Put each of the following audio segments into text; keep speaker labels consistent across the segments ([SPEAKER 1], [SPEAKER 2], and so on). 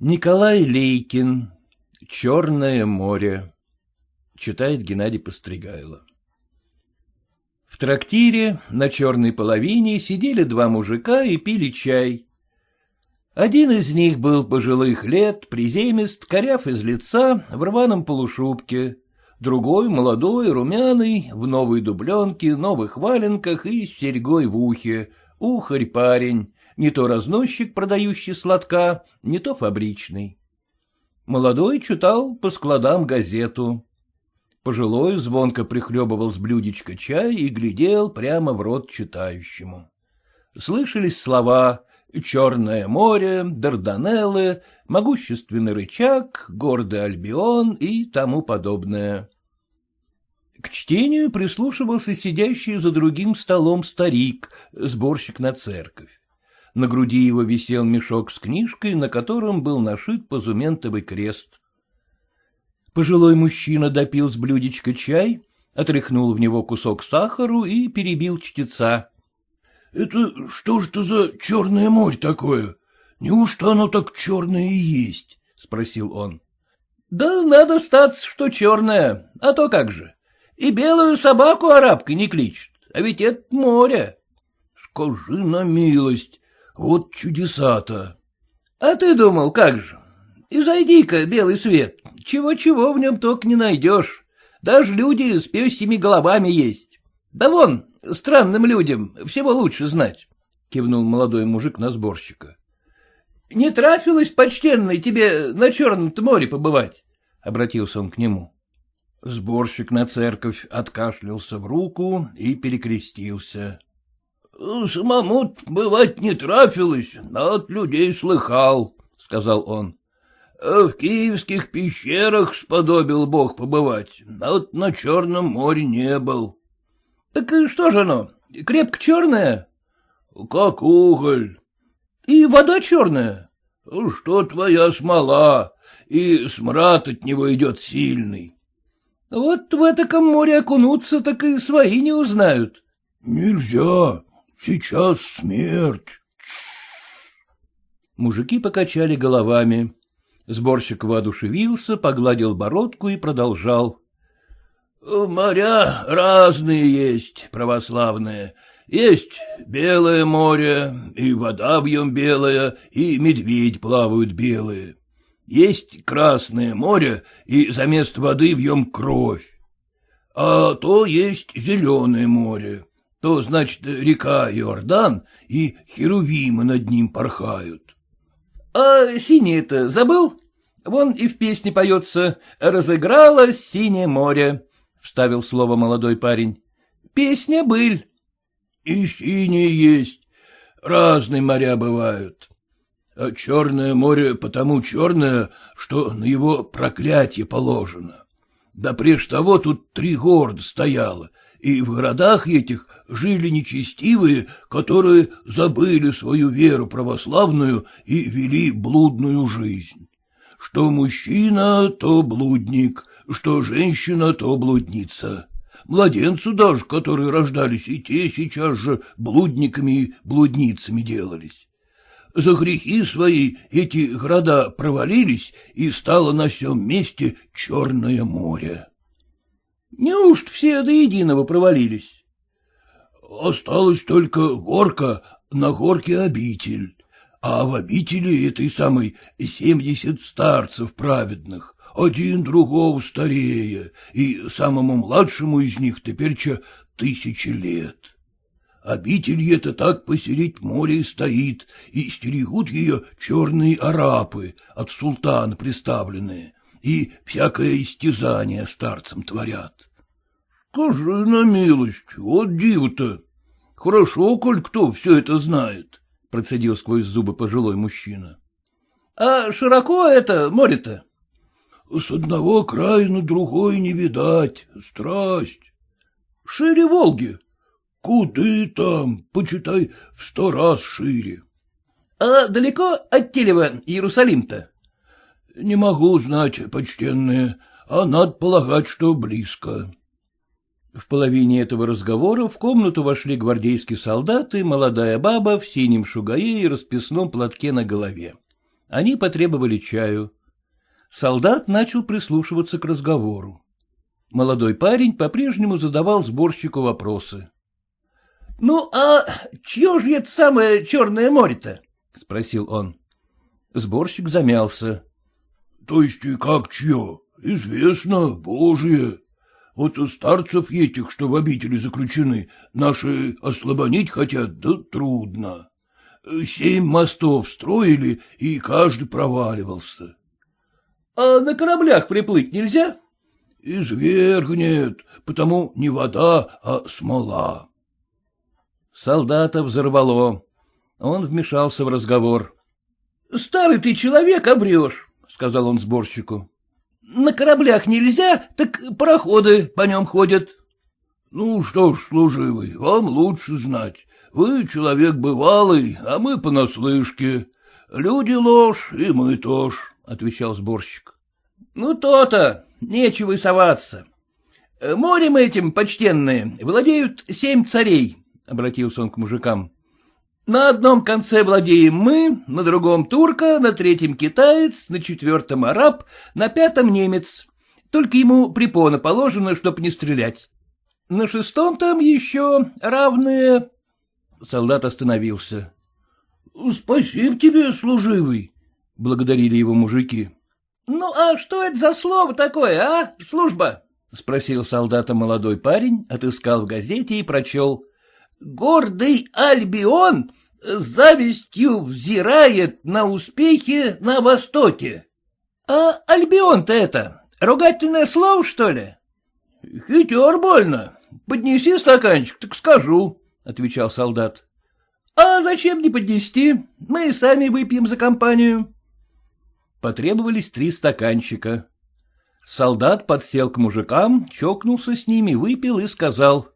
[SPEAKER 1] Николай Лейкин. Черное море. Читает Геннадий Постригайло. В трактире на черной половине сидели два мужика и пили чай. Один из них был пожилых лет, приземист, коряв из лица, в рваном полушубке. Другой, молодой, румяный, в новой дубленке, новых валенках и с серьгой в ухе. Ухарь парень, не то разносчик, продающий сладка, не то фабричный. Молодой читал по складам газету. Пожилой звонко прихлебывал с блюдечка чай и глядел прямо в рот читающему. Слышались слова «Черное море», «Дарданеллы», «Могущественный рычаг», «Гордый Альбион» и тому подобное. К чтению прислушивался сидящий за другим столом старик, сборщик на церковь. На груди его висел мешок с книжкой, на котором был нашит позументовый крест. Пожилой мужчина допил с блюдечка чай, отряхнул в него кусок сахару и перебил чтеца.
[SPEAKER 2] — Это что ж это за черное море такое? Неужто оно так черное и есть? — спросил он.
[SPEAKER 1] — Да надо статься, что черное, а то как же. И белую собаку арабкой не кличут, а ведь это море.
[SPEAKER 2] — Скажи на милость, вот чудеса-то.
[SPEAKER 1] — А ты думал, как же? И зайди-ка, белый свет, чего-чего в нем только не найдешь. Даже люди с пёсьими головами есть. Да вон, странным людям всего лучше знать, — кивнул молодой мужик на сборщика. — Не трафилось, почтенный, тебе на Черном-то море побывать? — обратился он к нему. Сборщик на церковь откашлялся в руку и перекрестился.
[SPEAKER 2] — Самому бывать не трафилось, но от людей слыхал, — сказал он. В киевских пещерах сподобил Бог побывать, а вот на Черном море не был.
[SPEAKER 1] — Так что же оно, крепко черное?
[SPEAKER 2] — Как уголь.
[SPEAKER 1] — И вода черная?
[SPEAKER 2] — Что твоя смола, и смрад от него идет сильный.
[SPEAKER 1] — Вот в это море окунуться, так и свои не узнают.
[SPEAKER 2] — Нельзя, сейчас смерть.
[SPEAKER 1] Мужики покачали головами. Сборщик воодушевился, погладил бородку и продолжал.
[SPEAKER 2] — Моря разные есть, православные. Есть белое море, и вода в нем белая, и медведь плавают белые. Есть красное море, и за место воды в нем кровь. А то есть зеленое море, то, значит, река Иордан, и херувимы над ним порхают.
[SPEAKER 1] — А синее-то забыл? Вон и в песне поется «Разыгралось синее море», — вставил слово молодой парень. — Песня быль.
[SPEAKER 2] — И синие есть. Разные моря бывают. А черное море потому черное, что на его проклятие положено. Да прежде того тут три города стояло, и в городах этих жили нечестивые, которые забыли свою веру православную и вели блудную жизнь. Что мужчина, то блудник, что женщина, то блудница. Младенцу даже, которые рождались, и те сейчас же блудниками и блудницами делались. За грехи свои эти города провалились, и стало на всем месте Черное море.
[SPEAKER 1] Неужто все до единого провалились?
[SPEAKER 2] Осталась только горка, на горке обитель, а в обители этой самой семьдесят старцев праведных, один другого старее, и самому младшему из них теперь-че тысячи лет. Обитель это так посередь море стоит, и стерегут ее черные арапы, от султана приставленные, и всякое истязание старцам творят. Скажи на милость, вот диво-то. Хорошо, коль кто все это знает, — процедил сквозь зубы пожилой мужчина.
[SPEAKER 1] — А широко это море-то?
[SPEAKER 2] — С одного края на другой не видать. Страсть.
[SPEAKER 1] — Шире Волги?
[SPEAKER 2] — Куды там, почитай, в сто раз шире.
[SPEAKER 1] — А далеко от Телева Иерусалим-то?
[SPEAKER 2] — Не могу знать, почтенные, а надо полагать, что близко.
[SPEAKER 1] В половине этого разговора в комнату вошли гвардейские солдаты, молодая баба в синем шугае и расписном платке на голове. Они потребовали чаю. Солдат начал прислушиваться к разговору. Молодой парень по-прежнему задавал сборщику вопросы. — Ну, а чье же это самое Черное море-то? — спросил он. Сборщик замялся.
[SPEAKER 2] — То есть как чье? Известно, божье. Вот у старцев этих, что в обители заключены, наши ослабонить хотят, да трудно. Семь мостов строили, и каждый проваливался.
[SPEAKER 1] — А на кораблях приплыть нельзя?
[SPEAKER 2] — Извергнет, потому не вода, а смола.
[SPEAKER 1] Солдата взорвало. Он вмешался в разговор. — Старый ты человек, обрешь, — сказал он сборщику. — На кораблях нельзя, так пароходы по нем ходят.
[SPEAKER 2] — Ну что ж, служивый, вам лучше знать. Вы человек бывалый, а мы понаслышке. Люди ложь, и мы тоже, — отвечал сборщик.
[SPEAKER 1] — Ну, то-то, нечего и соваться. Морем этим, почтенные, владеют семь царей, — обратился он к мужикам. — На одном конце владеем мы, на другом турка, на третьем китаец, на четвертом араб, на пятом немец. Только ему препона положено, чтоб не стрелять. На шестом там еще равные... Солдат остановился.
[SPEAKER 2] — Спасибо тебе, служивый, — благодарили его мужики.
[SPEAKER 1] — Ну, а что это за слово такое, а, служба? — спросил солдата молодой парень, отыскал в газете и прочел гордый Альбион завистью взирает на успехи на Востоке. А Альбион-то это, ругательное слово, что ли?
[SPEAKER 2] — Хитер больно. Поднеси стаканчик, так скажу, — отвечал солдат.
[SPEAKER 1] — А зачем не поднести? Мы сами выпьем за компанию. Потребовались три стаканчика. Солдат подсел к мужикам, чокнулся с ними, выпил и сказал.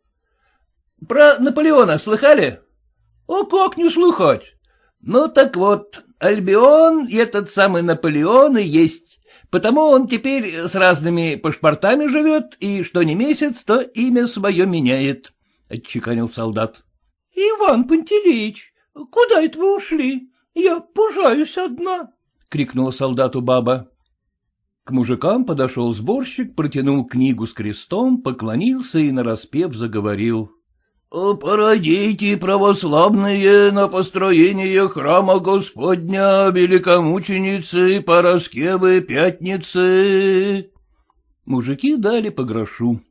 [SPEAKER 1] Про Наполеона слыхали? О, как не слыхать? Ну так вот, Альбион и этот самый Наполеон и есть. Потому он теперь с разными паспортами живет, и что не месяц, то имя свое меняет, — отчеканил солдат.
[SPEAKER 3] — Иван Пантелеич, куда это вы ушли? Я пужаюсь одна, — крикнула солдату баба.
[SPEAKER 1] К мужикам подошел сборщик, протянул книгу с крестом, поклонился и нараспев заговорил.
[SPEAKER 2] «Породите, православные, на построение храма Господня, великомученицы Пороскевы Пятницы!»
[SPEAKER 1] Мужики дали по грошу.